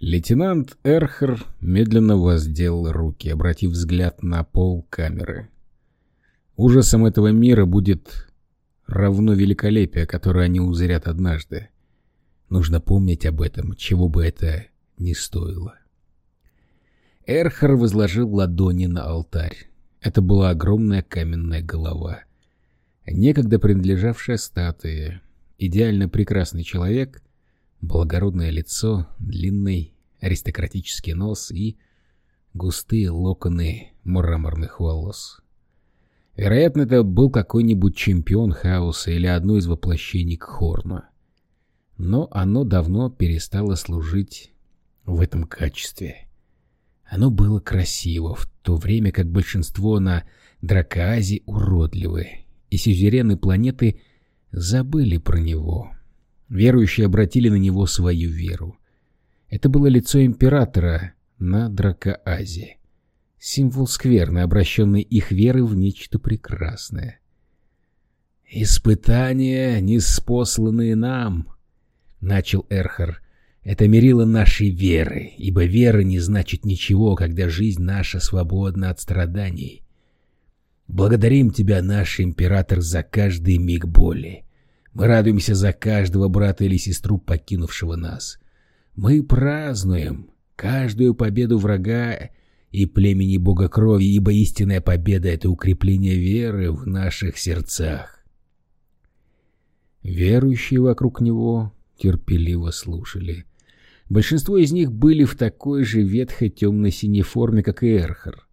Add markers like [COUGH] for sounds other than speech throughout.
Лейтенант Эрхер медленно воздел руки, обратив взгляд на пол камеры. Ужасом этого мира будет равно великолепие, которое они узрят однажды. Нужно помнить об этом, чего бы это ни стоило. Эрхер возложил ладони на алтарь. Это была огромная каменная голова. Некогда принадлежавшая статуе. Идеально прекрасный человек, благородное лицо, длинный аристократический нос и густые локоны мраморных волос. Вероятно, это был какой-нибудь чемпион хаоса или одно из воплощений Кхорна. Но оно давно перестало служить в этом качестве. Оно было красиво, в то время как большинство на Дракоазе уродливы, и сюзерены планеты забыли про него. Верующие обратили на него свою веру. Это было лицо императора на Дракоазе. Символ скверны, обращенный их веры в нечто прекрасное. «Испытания, неспосланные нам», — начал Эрхар, — «это мерило нашей веры, ибо вера не значит ничего, когда жизнь наша свободна от страданий. Благодарим тебя, наш император, за каждый миг боли. Мы радуемся за каждого брата или сестру, покинувшего нас. Мы празднуем каждую победу врага и племени бога крови, ибо истинная победа — это укрепление веры в наших сердцах. Верующие вокруг него терпеливо слушали. Большинство из них были в такой же ветхой темно-синей форме, как и Эрхар,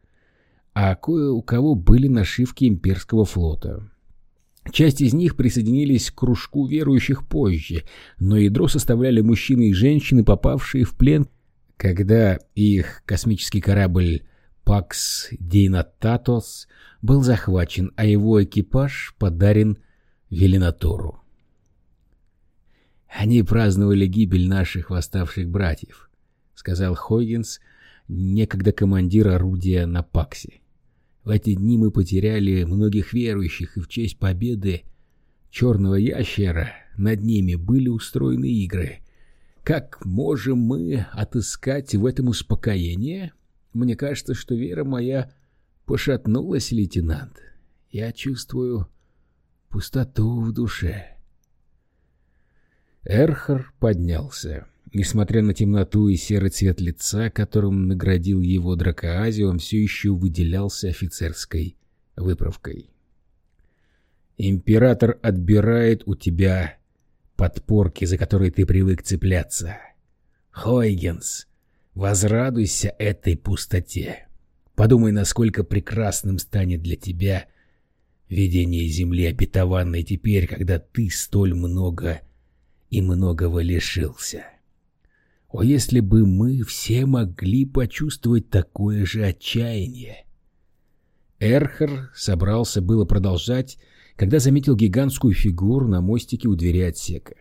а кое у кого были нашивки имперского флота. Часть из них присоединились к кружку верующих позже, но ядро составляли мужчины и женщины, попавшие в плен, когда их космический корабль «Пакс Дейнататос» был захвачен, а его экипаж подарен Велинатору. «Они праздновали гибель наших восставших братьев», — сказал Хойгенс, некогда командир орудия на Паксе. В эти дни мы потеряли многих верующих, и в честь победы черного ящера над ними были устроены игры. Как можем мы отыскать в этом успокоение? Мне кажется, что вера моя пошатнулась, лейтенант. Я чувствую пустоту в душе. Эрхар поднялся. Несмотря на темноту и серый цвет лица, которым наградил его Дракоази, он все еще выделялся офицерской выправкой. «Император отбирает у тебя подпорки, за которые ты привык цепляться. Хойгенс, возрадуйся этой пустоте. Подумай, насколько прекрасным станет для тебя видение земли обетованной теперь, когда ты столь много и многого лишился». О, если бы мы все могли почувствовать такое же отчаяние! Эрхер собрался было продолжать, когда заметил гигантскую фигуру на мостике у двери отсека.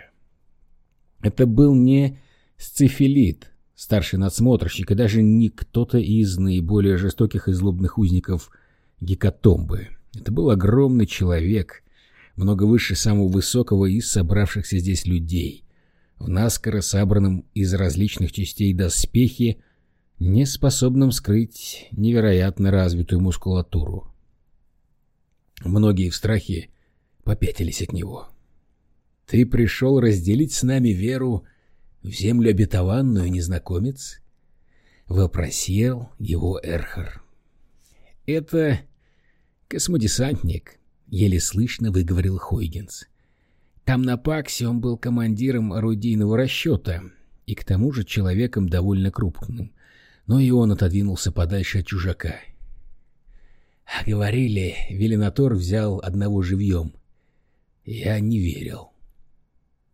Это был не сцефилит, старший надсмотрщик, и даже не кто-то из наиболее жестоких и злобных узников гекатомбы. Это был огромный человек, много выше самого высокого из собравшихся здесь людей, в наскоро собранном из различных частей доспехе, не способном скрыть невероятно развитую мускулатуру. Многие в страхе попятились от него. «Ты пришел разделить с нами веру в землю обетованную, незнакомец?» — вопросил его Эрхар. «Это космодесантник», — еле слышно выговорил Хойгенс. Там на Паксе он был командиром орудийного расчета и к тому же человеком довольно крупным, но и он отодвинулся подальше от чужака. А говорили, Велинатор взял одного живьем. Я не верил.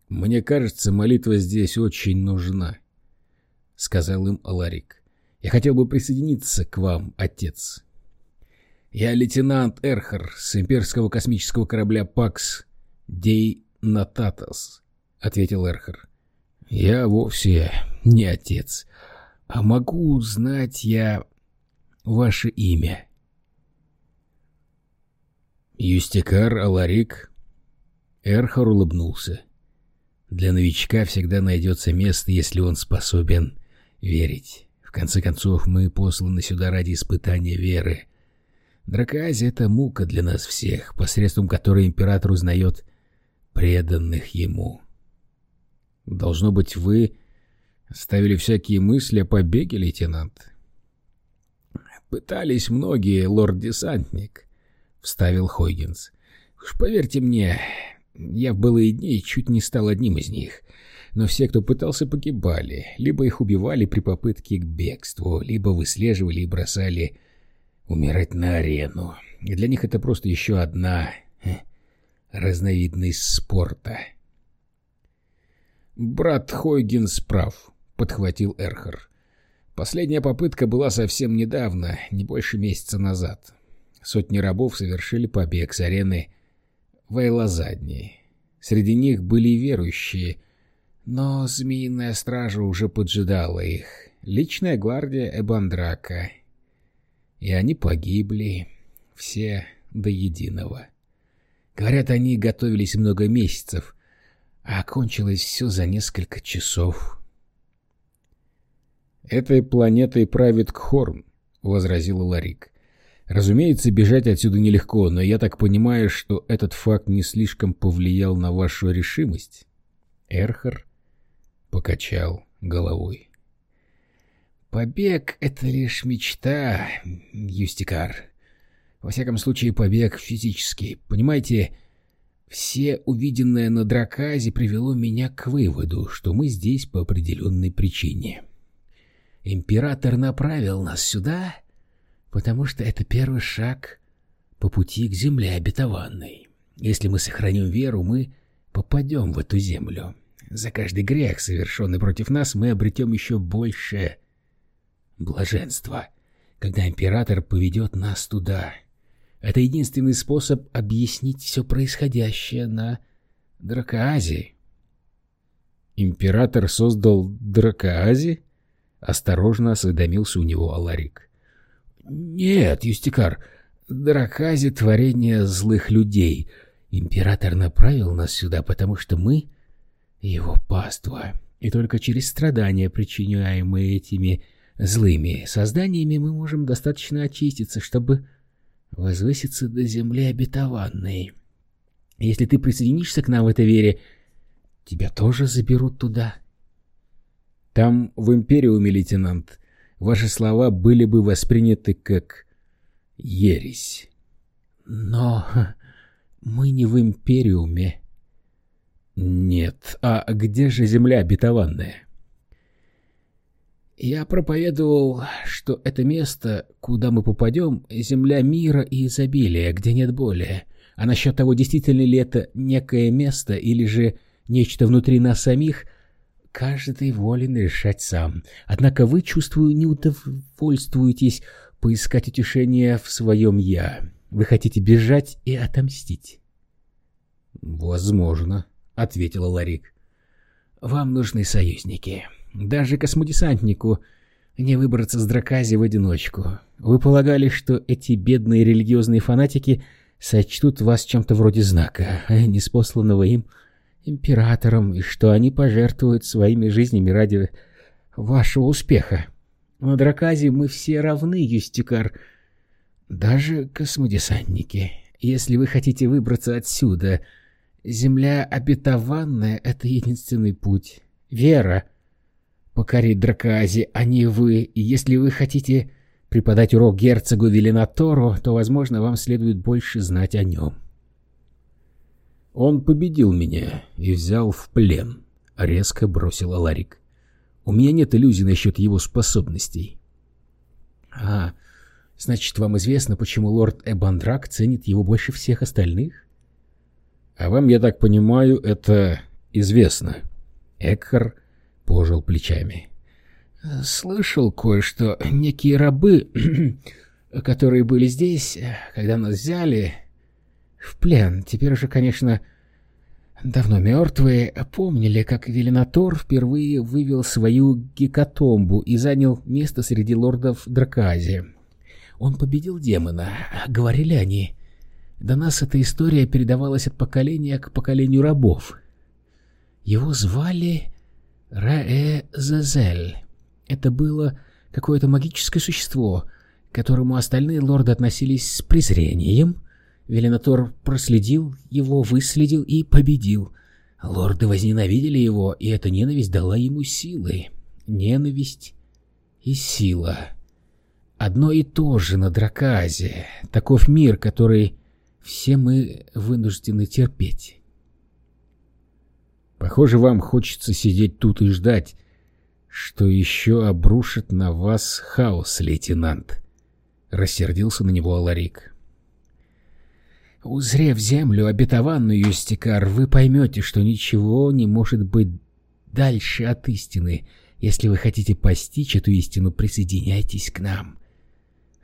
«Мне кажется, молитва здесь очень нужна», — сказал им Аларик. «Я хотел бы присоединиться к вам, отец». «Я лейтенант Эрхар с имперского космического корабля «Пакс» Дей Нататас, — ответил Эрхар. — Я вовсе не отец. А могу узнать я ваше имя? Юстикар Аларик. Эрхар улыбнулся. Для новичка всегда найдется место, если он способен верить. В конце концов, мы посланы сюда ради испытания веры. Дракоазия — это мука для нас всех, посредством которой император узнает преданных ему. Должно быть, вы ставили всякие мысли о побеге, лейтенант? Пытались многие, лорд-десантник, — вставил Хойгенс. Уж поверьте мне, я в былые дни чуть не стал одним из них. Но все, кто пытался, погибали. Либо их убивали при попытке к бегству, либо выслеживали и бросали умирать на арену. И для них это просто еще одна э, разновидность спорта. «Брат Хойгинс прав», — подхватил Эрхар. «Последняя попытка была совсем недавно, не больше месяца назад. Сотни рабов совершили побег с арены Вейлозадней. Среди них были верующие, но Змеиная Стража уже поджидала их. Личная гвардия Эбандрака. И они погибли. Все до единого. Говорят, они готовились много месяцев, а окончилось все за несколько часов. «Этой планетой правит Кхорн», — возразил Ларик. Разумеется, бежать отсюда нелегко, но я так понимаю, что этот факт не слишком повлиял на вашу решимость. Эрхар покачал головой. Побег — это лишь мечта, Юстикар. Во всяком случае, побег физический. Понимаете, все увиденное на Драказе привело меня к выводу, что мы здесь по определенной причине. Император направил нас сюда потому что это первый шаг по пути к земле обетованной. Если мы сохраним веру, мы попадем в эту землю. За каждый грех, совершенный против нас, мы обретем еще больше блаженства, когда император поведет нас туда. Это единственный способ объяснить все происходящее на Дракоазе. «Император создал Дракоазе?» — осторожно осведомился у него Аларик. «Нет, Юстикар, Дракази — творение злых людей. Император направил нас сюда, потому что мы — его паства. И только через страдания, причиняемые этими злыми созданиями, мы можем достаточно очиститься, чтобы возвыситься до земли обетованной. Если ты присоединишься к нам в этой вере, тебя тоже заберут туда». «Там, в Империуме, лейтенант, ваши слова были бы восприняты как ересь. Но мы не в Империуме. Нет, а где же земля обетованная? Я проповедовал, что это место, куда мы попадем, земля мира и изобилия, где нет боли. А насчет того, действительно ли это некое место или же нечто внутри нас самих, Каждый волен решать сам. Однако вы, чувствую, не удовольствуетесь поискать утешение в своем «я». Вы хотите бежать и отомстить. «Возможно», — ответила Ларик. «Вам нужны союзники. Даже космодесантнику не выбраться с Дракази в одиночку. Вы полагали, что эти бедные религиозные фанатики сочтут вас чем-то вроде знака, а неспосланного им императором и что они пожертвуют своими жизнями ради вашего успеха. На Драказе мы все равны, Юстикар, даже космодесантники. Если вы хотите выбраться отсюда, земля обетованная — это единственный путь. Вера покорит Драказе, а не вы. И если вы хотите преподать урок герцогу Велинатору, то, возможно, вам следует больше знать о нем. «Он победил меня и взял в плен», — резко бросил Аларик. «У меня нет иллюзий насчет его способностей». «А, значит, вам известно, почему лорд Эбандрак ценит его больше всех остальных?» «А вам, я так понимаю, это известно». Экхар пожал плечами. «Слышал кое-что. Некие рабы, [CLEARS THROAT] которые были здесь, когда нас взяли, в плен. Теперь уже, конечно, давно мертвые, помнили, как Велинатор впервые вывел свою гекатомбу и занял место среди лордов Дракази. Он победил демона, говорили они. До нас эта история передавалась от поколения к поколению рабов. Его звали Раэ Зазель. Это было какое-то магическое существо, к которому остальные лорды относились с презрением. Велинатор проследил его, выследил и победил. Лорды возненавидели его, и эта ненависть дала ему силы. Ненависть и сила. Одно и то же на Драказе. Таков мир, который все мы вынуждены терпеть. Похоже, вам хочется сидеть тут и ждать, что еще обрушит на вас хаос, лейтенант. Рассердился на него Аларик. Узрев землю, обетованную Юстикар, вы поймете, что ничего не может быть дальше от истины. Если вы хотите постичь эту истину, присоединяйтесь к нам.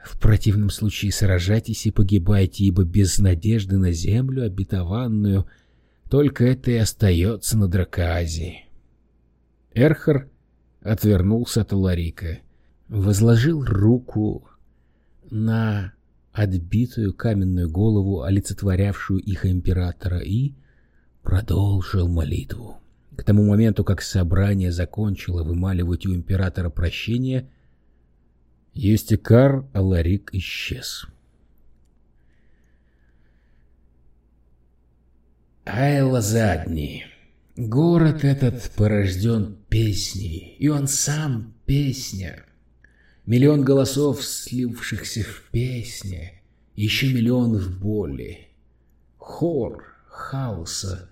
В противном случае сражайтесь и погибайте, ибо без надежды на землю обетованную только это и остается на Драказе. Эрхар отвернулся от Ларика, возложил руку на отбитую каменную голову, олицетворявшую их императора, и продолжил молитву. К тому моменту, как собрание закончило вымаливать у императора прощение, Юстикар Аларик исчез. Айла задний. Город этот порожден песней, и он сам песня. Миллион голосов, слившихся в песне, еще миллион в боли. Хор хаоса,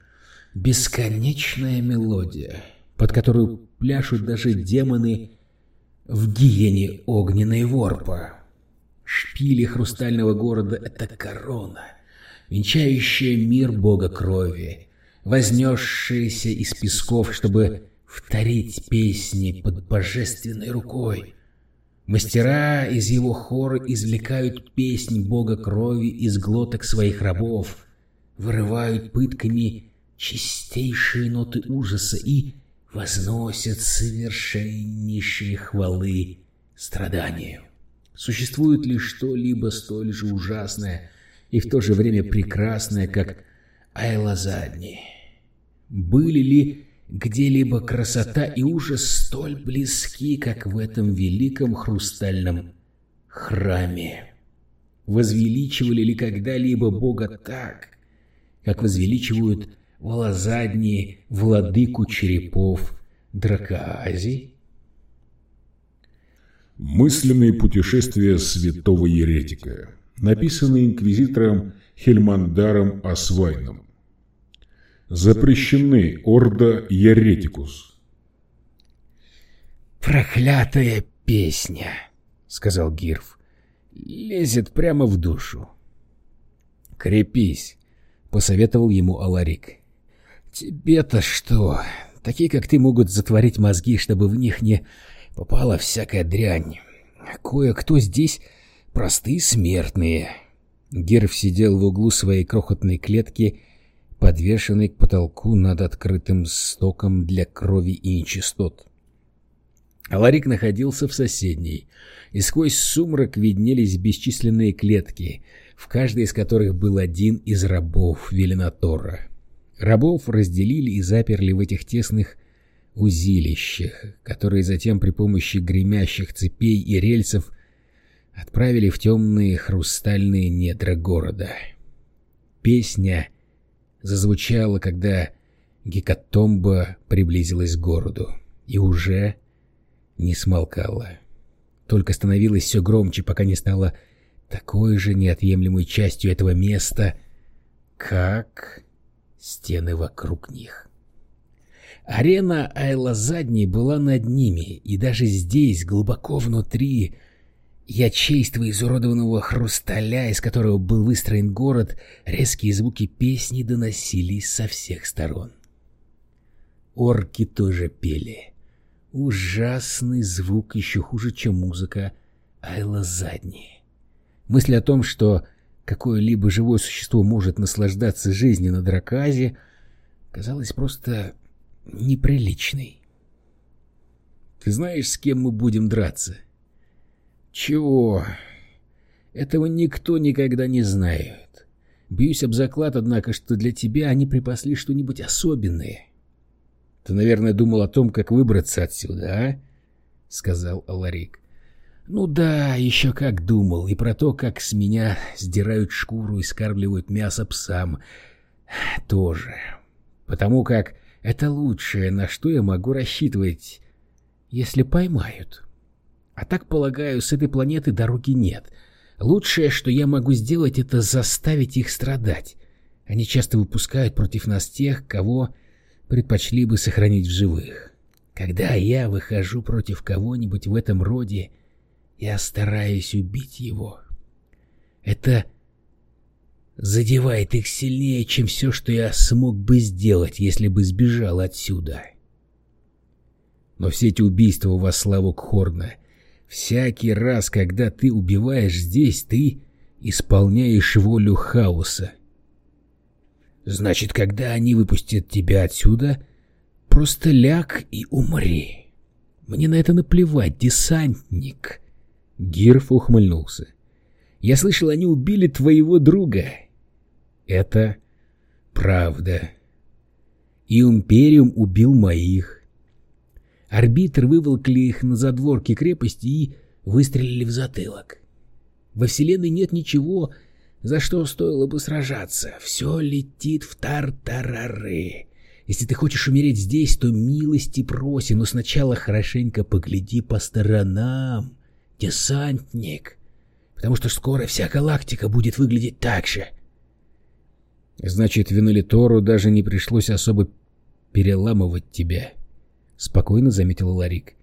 бесконечная мелодия, под которую пляшут даже демоны в гиене огненной ворпа. Шпили хрустального города — это корона, венчающая мир бога крови, вознесшаяся из песков, чтобы вторить песни под божественной рукой. Мастера из его хора извлекают песнь бога крови из глоток своих рабов, вырывают пытками чистейшие ноты ужаса и возносят совершеннейшие хвалы страданию. Существует ли что-либо столь же ужасное и в то же время прекрасное, как Айла Задни? Были ли где-либо красота и ужас столь близки, как в этом великом хрустальном храме? Возвеличивали ли когда-либо Бога так, как возвеличивают волозадние владыку черепов Дракоазий? Мысленные путешествия святого еретика, написанные инквизитором Хельмандаром Асвайном. Запрещены Орда Еретикус. «Проклятая песня!» — сказал Гирф. «Лезет прямо в душу». «Крепись!» — посоветовал ему Аларик. «Тебе-то что? Такие, как ты, могут затворить мозги, чтобы в них не попала всякая дрянь. Кое-кто здесь простые смертные». Герф сидел в углу своей крохотной клетки подвешенный к потолку над открытым стоком для крови и нечистот. Аларик находился в соседней, и сквозь сумрак виднелись бесчисленные клетки, в каждой из которых был один из рабов Велинатора. Рабов разделили и заперли в этих тесных узилищах, которые затем при помощи гремящих цепей и рельсов отправили в темные хрустальные недра города. Песня зазвучала, когда гекатомба приблизилась к городу, и уже не смолкала. Только становилась все громче, пока не стала такой же неотъемлемой частью этого места, как стены вокруг них. Арена Айла Задней была над ними, и даже здесь, глубоко внутри, ячейства изуродованного хрусталя, из которого был выстроен город, резкие звуки песни доносились со всех сторон. Орки тоже пели. Ужасный звук, еще хуже, чем музыка Айла Задни. Мысль о том, что какое-либо живое существо может наслаждаться жизнью на Драказе, казалась просто неприличной. «Ты знаешь, с кем мы будем драться?» Чего? Этого никто никогда не знает. Бьюсь об заклад, однако, что для тебя они припасли что-нибудь особенное. Ты, наверное, думал о том, как выбраться отсюда, а? — сказал Аларик. «Ну да, еще как думал, и про то, как с меня сдирают шкуру и скармливают мясо псам, тоже. Потому как это лучшее, на что я могу рассчитывать, если поймают. А так, полагаю, с этой планеты дороги нет. Лучшее, что я могу сделать, это заставить их страдать. Они часто выпускают против нас тех, кого предпочли бы сохранить в живых. Когда я выхожу против кого-нибудь в этом роде, я стараюсь убить его. Это задевает их сильнее, чем все, что я смог бы сделать, если бы сбежал отсюда. Но все эти убийства во славу Кхорна, всякий раз, когда ты убиваешь здесь, ты исполняешь волю хаоса. Значит, когда они выпустят тебя отсюда, просто ляг и умри. Мне на это наплевать, десантник. Гирф ухмыльнулся. «Я слышал, они убили твоего друга». «Это правда. И Империум убил моих. Арбитр выволкли их на задворки крепости и выстрелили в затылок. Во Вселенной нет ничего, за что стоило бы сражаться. Все летит в тартарары. Если ты хочешь умереть здесь, то милости проси, но сначала хорошенько погляди по сторонам десантник, потому что скоро вся галактика будет выглядеть так же. Значит, Венолитору даже не пришлось особо переламывать тебя, — спокойно заметил Ларик.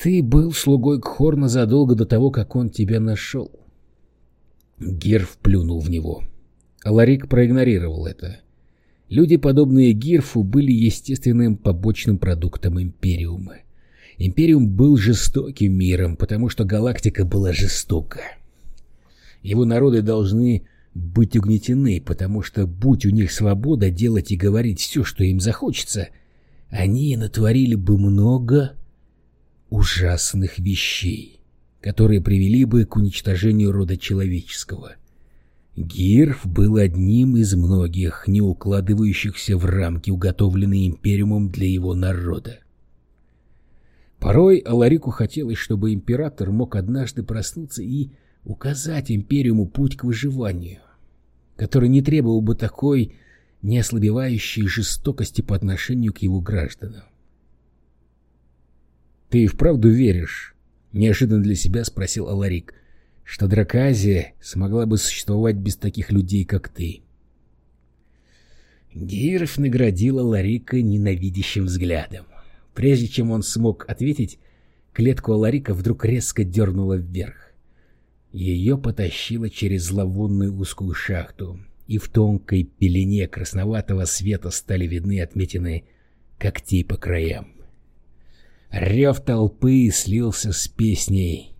Ты был слугой Кхорна задолго до того, как он тебя нашел. Гирф плюнул в него. Ларик проигнорировал это. Люди, подобные Гирфу, были естественным побочным продуктом Империума. Империум был жестоким миром, потому что галактика была жестока. Его народы должны быть угнетены, потому что, будь у них свобода делать и говорить все, что им захочется, они натворили бы много ужасных вещей, которые привели бы к уничтожению рода человеческого. Гирф был одним из многих, не укладывающихся в рамки, уготовленные Империумом для его народа. Порой Аларику хотелось, чтобы император мог однажды проснуться и указать империуму путь к выживанию, который не требовал бы такой неослабевающей жестокости по отношению к его гражданам. «Ты вправду веришь?» — неожиданно для себя спросил Аларик, что Драказия смогла бы существовать без таких людей, как ты. Гиров наградила Ларика ненавидящим взглядом. Прежде чем он смог ответить, клетку Аларика вдруг резко дернула вверх. Ее потащило через зловонную узкую шахту, и в тонкой пелене красноватого света стали видны отметины когтей по краям. Рев толпы слился с песней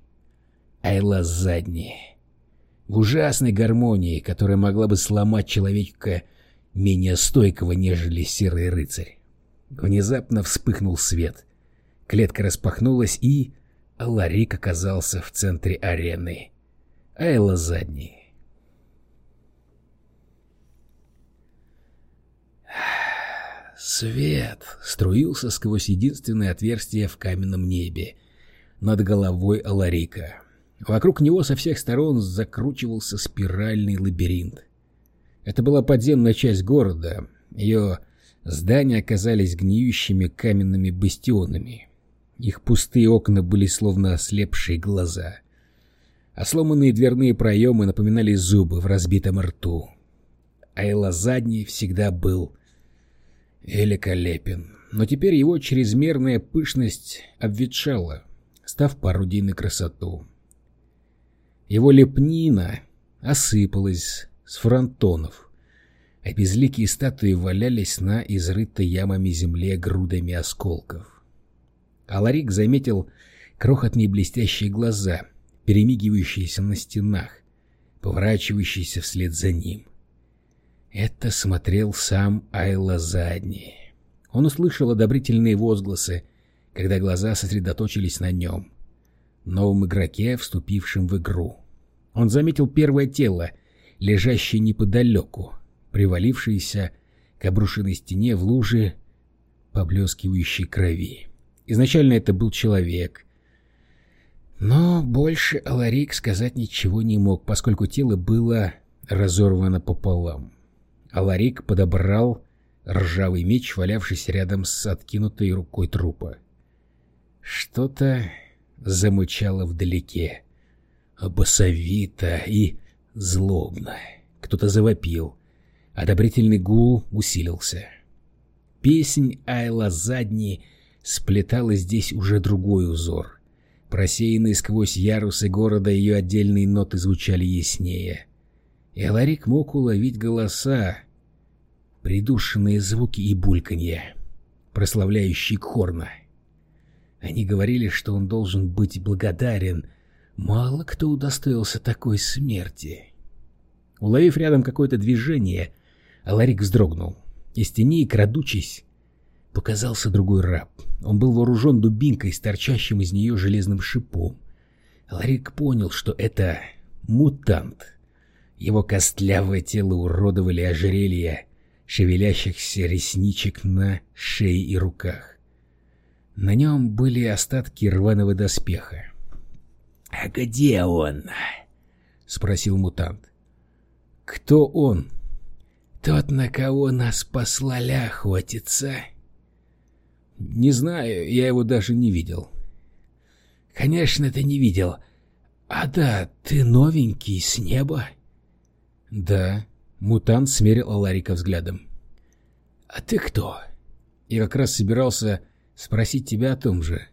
«Айла задние». В ужасной гармонии, которая могла бы сломать человека менее стойкого, нежели серый рыцарь. Внезапно вспыхнул свет. Клетка распахнулась, и Ларик оказался в центре арены. Айла задний. Свет струился сквозь единственное отверстие в каменном небе над головой Аларика. Вокруг него со всех сторон закручивался спиральный лабиринт. Это была подземная часть города. Ее Здания оказались гниющими каменными бастионами. Их пустые окна были словно ослепшие глаза. А сломанные дверные проемы напоминали зубы в разбитом рту. Айла задний всегда был великолепен, но теперь его чрезмерная пышность обветшала, став пародией на красоту. Его лепнина осыпалась с фронтонов, а безликие статуи валялись на изрытой ямами земле грудами осколков. Аларик заметил крохотные блестящие глаза, перемигивающиеся на стенах, поворачивающиеся вслед за ним. Это смотрел сам Айла Задний. Он услышал одобрительные возгласы, когда глаза сосредоточились на нем, новом игроке, вступившем в игру. Он заметил первое тело, лежащее неподалеку, привалившийся к обрушенной стене в луже поблескивающей крови. Изначально это был человек. Но больше Аларик сказать ничего не мог, поскольку тело было разорвано пополам. Аларик подобрал ржавый меч, валявшийся рядом с откинутой рукой трупа. Что-то замычало вдалеке, басовито и злобно. Кто-то завопил. Одобрительный гул усилился. Песнь Айла Задни сплетала здесь уже другой узор. Просеянные сквозь ярусы города ее отдельные ноты звучали яснее. И Аларик мог уловить голоса, придушенные звуки и бульканье, прославляющие Кхорна. Они говорили, что он должен быть благодарен. Мало кто удостоился такой смерти. Уловив рядом какое-то движение, Аларик вздрогнул. Из теней, крадучись, показался другой раб. Он был вооружен дубинкой с торчащим из нее железным шипом. Аларик понял, что это мутант. Его костлявое тело уродовали ожерелья шевелящихся ресничек на шее и руках. На нем были остатки рваного доспеха. — А где он? — спросил мутант. — Кто он? — Тот, на кого нас послали охотиться. — Не знаю, я его даже не видел. — Конечно, ты не видел. А да, ты новенький, с неба? — Да. Мутант смерил Аларика взглядом. — А ты кто? Я как раз собирался спросить тебя о том же.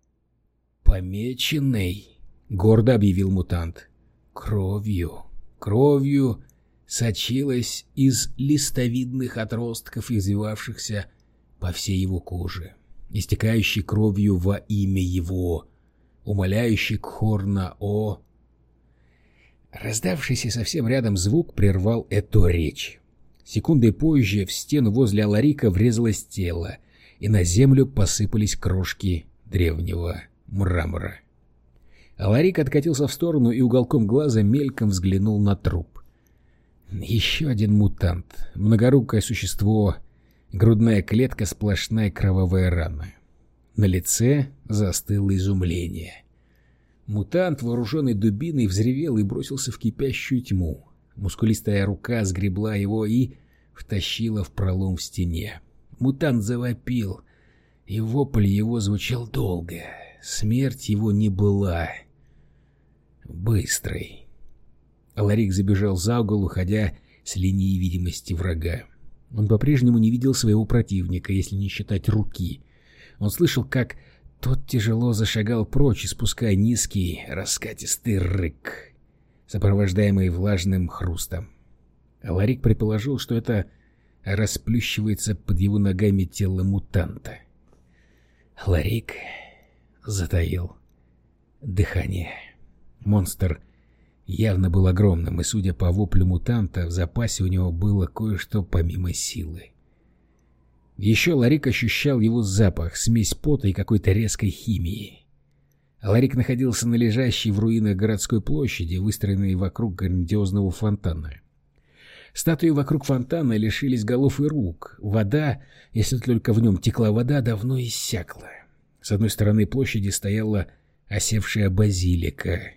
— Помеченный, — гордо объявил мутант. — Кровью, кровью сочилась из листовидных отростков, извивавшихся по всей его коже, истекающей кровью во имя его, умоляющий Кхорна о Раздавшийся совсем рядом звук прервал эту речь. Секундой позже в стену возле Аларика врезалось тело, и на землю посыпались крошки древнего мрамора. Аларик откатился в сторону и уголком глаза мельком взглянул на труп. Еще один мутант, многорукое существо, грудная клетка, сплошная кровавая рана. На лице застыло изумление — Мутант, вооруженный дубиной, взревел и бросился в кипящую тьму. Мускулистая рука сгребла его и втащила в пролом в стене. Мутант завопил, и вопль его звучал долго. Смерть его не была быстрой. Аларик забежал за угол, уходя с линии видимости врага. Он по-прежнему не видел своего противника, если не считать руки. Он слышал, как тот тяжело зашагал прочь, испуская низкий, раскатистый рык, сопровождаемый влажным хрустом. Ларик предположил, что это расплющивается под его ногами тело мутанта. Ларик затаил дыхание. Монстр явно был огромным, и, судя по воплю мутанта, в запасе у него было кое-что помимо силы. Еще Ларик ощущал его запах, смесь пота и какой-то резкой химии. Ларик находился на лежащей в руинах городской площади, выстроенной вокруг грандиозного фонтана. Статуи вокруг фонтана лишились голов и рук. Вода, если только в нем текла вода, давно иссякла. С одной стороны площади стояла осевшая базилика,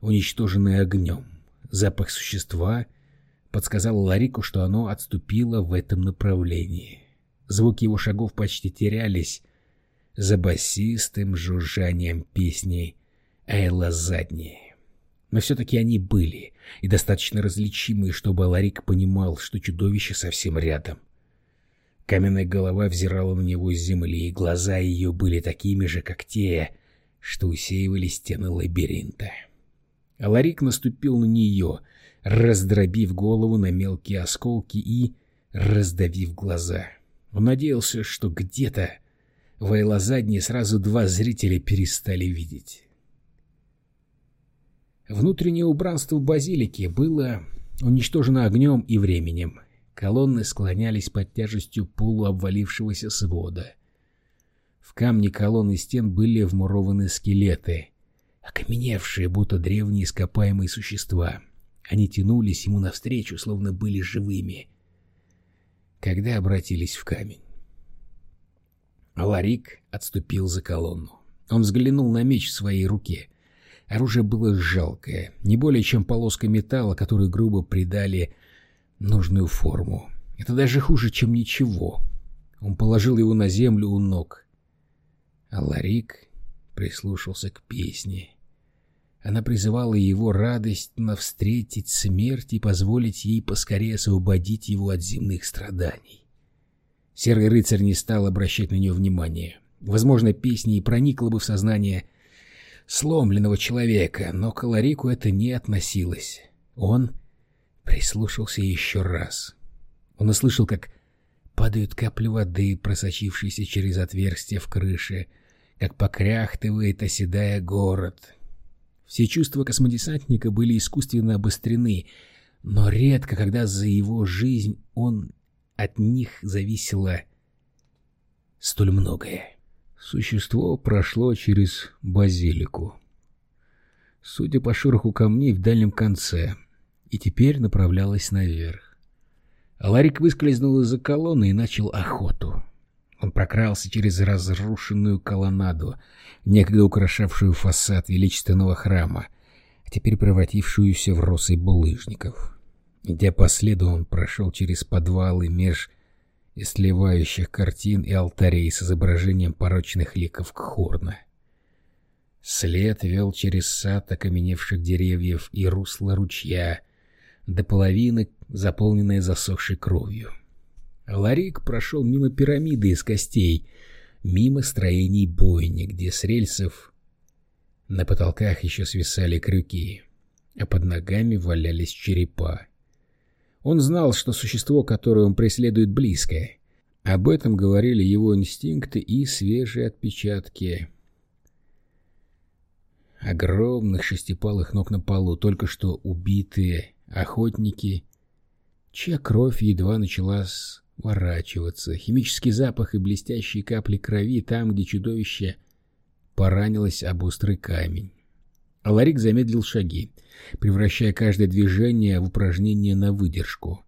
уничтоженная огнем. Запах существа подсказал Ларику, что оно отступило в этом направлении. Звуки его шагов почти терялись за басистым жужжанием песни Эйла Задни. Но все-таки они были, и достаточно различимые, чтобы Ларик понимал, что чудовище совсем рядом. Каменная голова взирала на него с земли, и глаза ее были такими же, как те, что усеивали стены лабиринта. А Ларик наступил на нее, раздробив голову на мелкие осколки и раздавив глаза. — он надеялся, что где-то в Эйлазадне сразу два зрителя перестали видеть. Внутреннее убранство базилики было уничтожено огнем и временем. Колонны склонялись под тяжестью полуобвалившегося свода. В камне колонн и стен были вмурованы скелеты, окаменевшие, будто древние ископаемые существа. Они тянулись ему навстречу, словно были живыми — когда обратились в камень. Ларик отступил за колонну. Он взглянул на меч в своей руке. Оружие было жалкое, не более чем полоска металла, которой грубо придали нужную форму. Это даже хуже, чем ничего. Он положил его на землю у ног. А Ларик прислушался к песне. Она призывала его радостно встретить смерть и позволить ей поскорее освободить его от земных страданий. Серый рыцарь не стал обращать на нее внимания. Возможно, песня и проникла бы в сознание сломленного человека, но к Ларику это не относилось. Он прислушался еще раз. Он услышал, как падают капли воды, просочившиеся через отверстие в крыше, как покряхтывает, оседая город. Все чувства космодесантника были искусственно обострены, но редко, когда за его жизнь он от них зависело столь многое. Существо прошло через базилику. Судя по шороху камней в дальнем конце, и теперь направлялось наверх. Ларик выскользнул из-за колонны и начал охоту. Он прокрался через разрушенную колоннаду, некогда украшавшую фасад величественного храма, а теперь превратившуюся в росы булыжников. Идя по следу, он прошел через подвалы меж и сливающих картин и алтарей с изображением порочных ликов Кхорна. След вел через сад окаменевших деревьев и русло ручья, до половины заполненное засохшей кровью. Ларик прошел мимо пирамиды из костей, мимо строений бойни, где с рельсов на потолках еще свисали крюки, а под ногами валялись черепа. Он знал, что существо, которое он преследует, близкое. Об этом говорили его инстинкты и свежие отпечатки огромных шестипалых ног на полу, только что убитые охотники, чья кровь едва начала сворачиваться. Химический запах и блестящие капли крови там, где чудовище поранилось об острый камень. Аларик замедлил шаги, превращая каждое движение в упражнение на выдержку.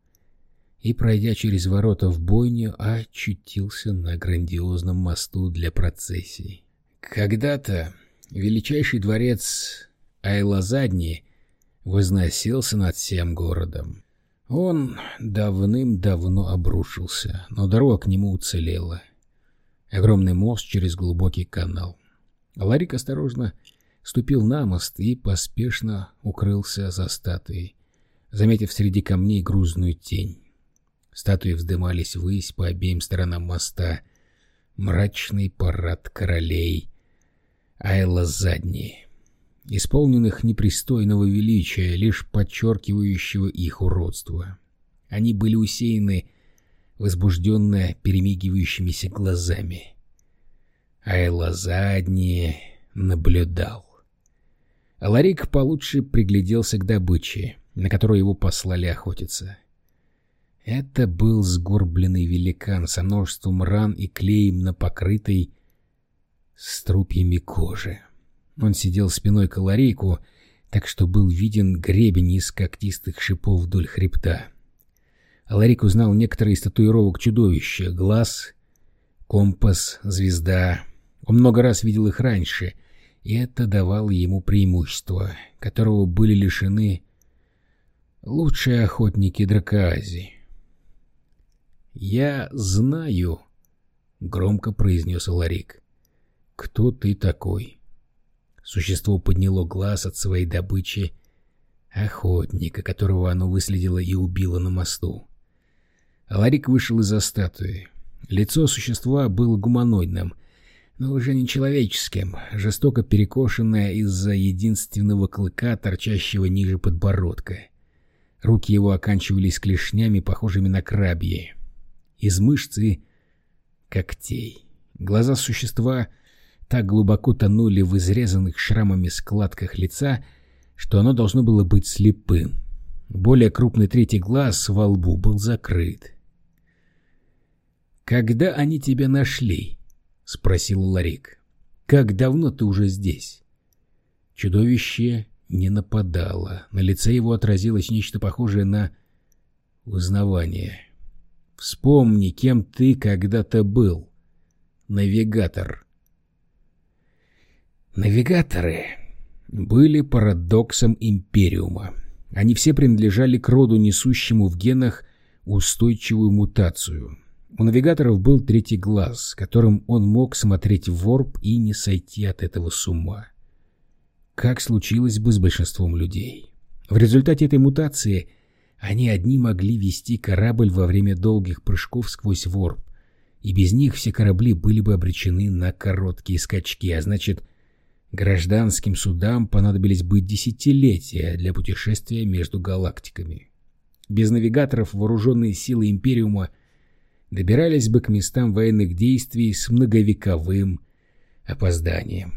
И, пройдя через ворота в бойню, очутился на грандиозном мосту для процессий. Когда-то величайший дворец Айлазадни возносился над всем городом. Он давным-давно обрушился, но дорога к нему уцелела. Огромный мост через глубокий канал. Ларик осторожно ступил на мост и поспешно укрылся за статуей, заметив среди камней грузную тень. Статуи вздымались ввысь по обеим сторонам моста. Мрачный парад королей Айла задние, исполненных непристойного величия, лишь подчеркивающего их уродство. Они были усеяны возбужденно перемигивающимися глазами. Айла задние наблюдал. Ларик получше пригляделся к добыче, на которую его послали охотиться. Это был сгорбленный великан со множеством ран и клеем на покрытой струпьями кожи. Он сидел спиной к ларейку, так что был виден гребень из когтистых шипов вдоль хребта. Ларик узнал некоторые из татуировок чудовища — глаз, компас, звезда. Он много раз видел их раньше — и это давало ему преимущество, которого были лишены лучшие охотники Дракоазии. «Я знаю», — громко произнес Ларик. «Кто ты такой?» Существо подняло глаз от своей добычи, охотника, которого оно выследило и убило на мосту. Ларик вышел из-за статуи. Лицо существа было гуманоидным, но уже не человеческим, жестоко перекошенное из-за единственного клыка, торчащего ниже подбородка. Руки его оканчивались клешнями, похожими на крабьи. Из мышц и когтей. Глаза существа так глубоко тонули в изрезанных шрамами складках лица, что оно должно было быть слепым. Более крупный третий глаз во лбу был закрыт. «Когда они тебя нашли?» — спросил Ларик. «Как давно ты уже здесь?» Чудовище не нападало. На лице его отразилось нечто похожее на узнавание. «Вспомни, кем ты когда-то был», навигатор. Навигаторы были парадоксом Империума. Они все принадлежали к роду, несущему в генах устойчивую мутацию. У навигаторов был третий глаз, которым он мог смотреть в ворп и не сойти от этого с ума. Как случилось бы с большинством людей. В результате этой мутации они одни могли вести корабль во время долгих прыжков сквозь ворп, и без них все корабли были бы обречены на короткие скачки, а значит, гражданским судам понадобились бы десятилетия для путешествия между галактиками. Без навигаторов вооруженные силы Империума добирались бы к местам военных действий с многовековым опозданием.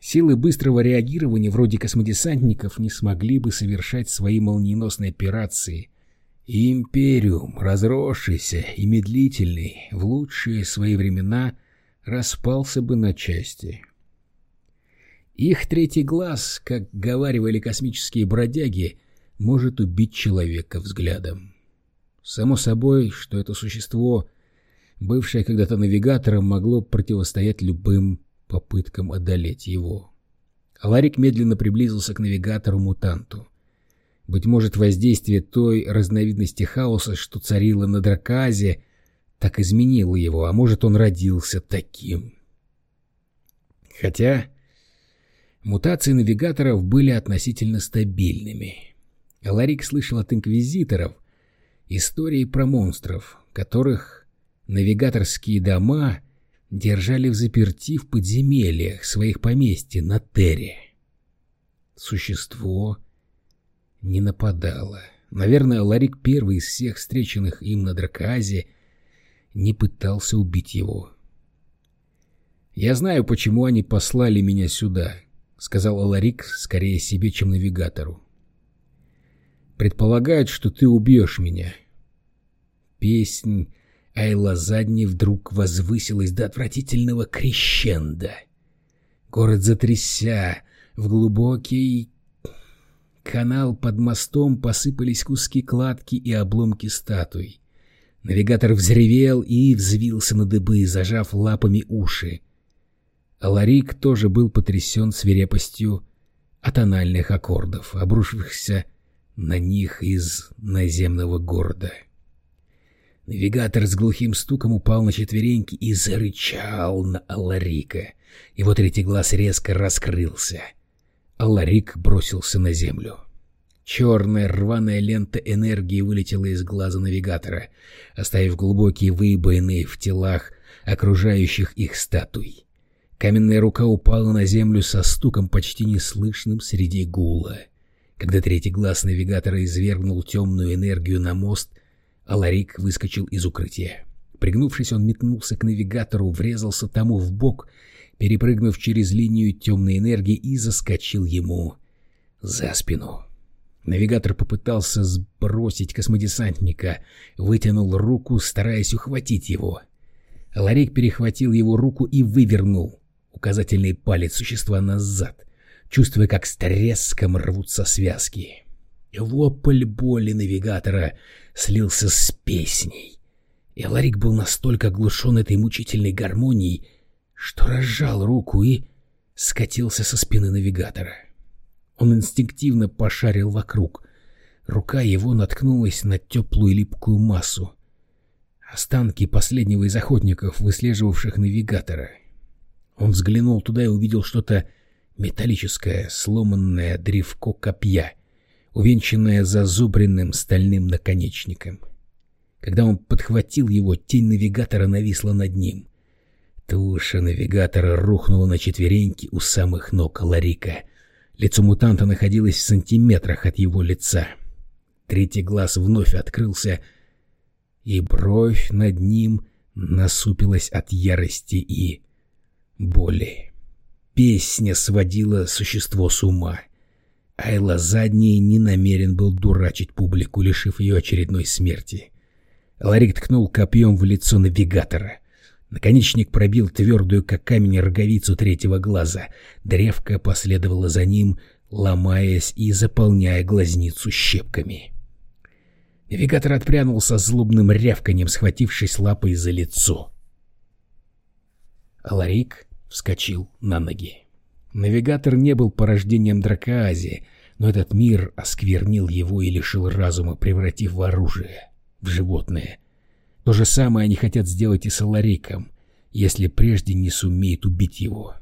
Силы быстрого реагирования вроде космодесантников не смогли бы совершать свои молниеносные операции. И Империум, разросшийся и медлительный, в лучшие свои времена распался бы на части. Их третий глаз, как говаривали космические бродяги, может убить человека взглядом. Само собой, что это существо, бывшее когда-то навигатором, могло противостоять любым попыткам одолеть его. Ларик медленно приблизился к навигатору-мутанту. Быть может, воздействие той разновидности хаоса, что царило на Драказе, так изменило его, а может, он родился таким. Хотя мутации навигаторов были относительно стабильными. Ларик слышал от инквизиторов истории про монстров, которых навигаторские дома держали в заперти в подземельях своих поместьй на Терре. Существо не нападало. Наверное, Ларик первый из всех встреченных им на Дракоазе не пытался убить его. «Я знаю, почему они послали меня сюда», — сказал Ларик скорее себе, чем навигатору. «Предполагают, что ты убьешь меня». Песнь Айла Задни вдруг возвысилась до отвратительного крещенда. Город затряся, в глубокий канал под мостом посыпались куски кладки и обломки статуй. Навигатор взревел и взвился на дыбы, зажав лапами уши. Ларик тоже был потрясен свирепостью атональных аккордов, обрушившихся на них из наземного города. Навигатор с глухим стуком упал на четвереньки и зарычал на Алларика. Его третий глаз резко раскрылся. Алларик бросился на землю. Черная рваная лента энергии вылетела из глаза навигатора, оставив глубокие выбоины в телах окружающих их статуй. Каменная рука упала на землю со стуком, почти неслышным среди гула. Когда третий глаз навигатора извергнул темную энергию на мост — Аларик выскочил из укрытия. Пригнувшись, он метнулся к навигатору, врезался тому в бок, перепрыгнув через линию темной энергии и заскочил ему за спину. Навигатор попытался сбросить космодесантника, вытянул руку, стараясь ухватить его. Ларик перехватил его руку и вывернул указательный палец существа назад, чувствуя, как с треском рвутся связки. Вопль боли навигатора слился с песней. И Ларик был настолько оглушен этой мучительной гармонией, что разжал руку и скатился со спины навигатора. Он инстинктивно пошарил вокруг. Рука его наткнулась на теплую липкую массу. Останки последнего из охотников, выслеживавших навигатора. Он взглянул туда и увидел что-то металлическое, сломанное древко копья — увенчанная зазубренным стальным наконечником. Когда он подхватил его, тень навигатора нависла над ним. Туша навигатора рухнула на четвереньки у самых ног Ларика. Лицо мутанта находилось в сантиметрах от его лица. Третий глаз вновь открылся, и бровь над ним насупилась от ярости и боли. Песня сводила существо с ума — Айла задний не намерен был дурачить публику, лишив ее очередной смерти. Ларик ткнул копьем в лицо навигатора. Наконечник пробил твердую, как камень, роговицу третьего глаза. Древко последовало за ним, ломаясь и заполняя глазницу щепками. Навигатор отпрянул со злобным рявканьем, схватившись лапой за лицо. Аларик вскочил на ноги. Навигатор не был порождением Дракоазии, но этот мир осквернил его и лишил разума, превратив в оружие, в животное. То же самое они хотят сделать и с Алариком, если прежде не сумеет убить его.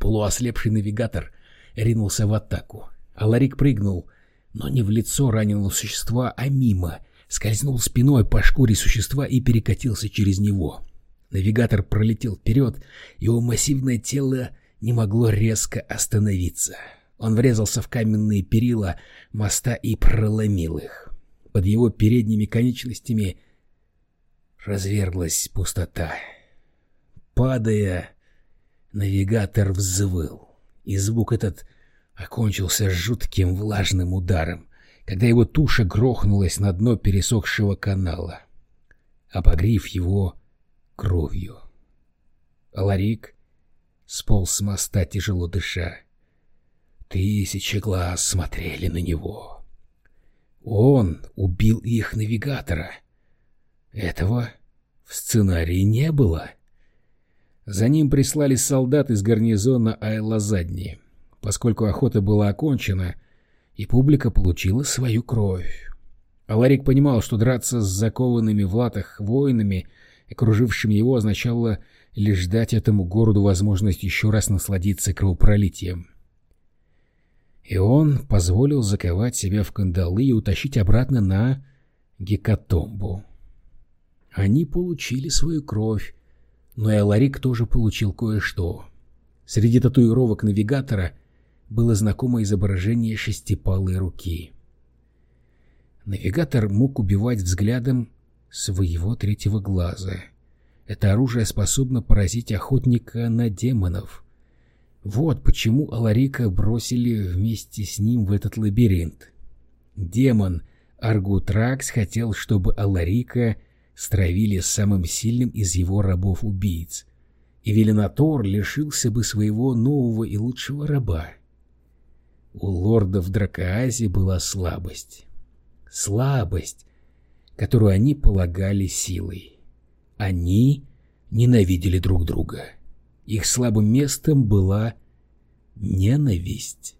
Полуослепший навигатор ринулся в атаку. Аларик прыгнул, но не в лицо раненого существа, а мимо, скользнул спиной по шкуре существа и перекатился через него. Навигатор пролетел вперед, его массивное тело не могло резко остановиться. Он врезался в каменные перила моста и проломил их. Под его передними конечностями разверглась пустота. Падая, навигатор взвыл, и звук этот окончился жутким влажным ударом, когда его туша грохнулась на дно пересохшего канала, обогрив его кровью. Ларик сполз с моста, тяжело дыша. Тысячи глаз смотрели на него. Он убил их навигатора. Этого в сценарии не было. За ним прислали солдат из гарнизона Айла-Задни, поскольку охота была окончена, и публика получила свою кровь. Аларик понимал, что драться с закованными в латах воинами, окружившими его, означало лишь дать этому городу возможность еще раз насладиться кровопролитием. И он позволил заковать себя в кандалы и утащить обратно на Гекатомбу. Они получили свою кровь, но и Аларик тоже получил кое-что. Среди татуировок навигатора было знакомое изображение шестипалой руки. Навигатор мог убивать взглядом своего третьего глаза. Это оружие способно поразить охотника на демонов. Вот почему Аларика бросили вместе с ним в этот лабиринт. Демон Аргутракс хотел, чтобы Аларика стравили самым сильным из его рабов-убийц, и Велинатор лишился бы своего нового и лучшего раба. У лордов Дракоази была слабость. Слабость, которую они полагали силой. Они ненавидели друг друга. Их слабым местом была ненависть.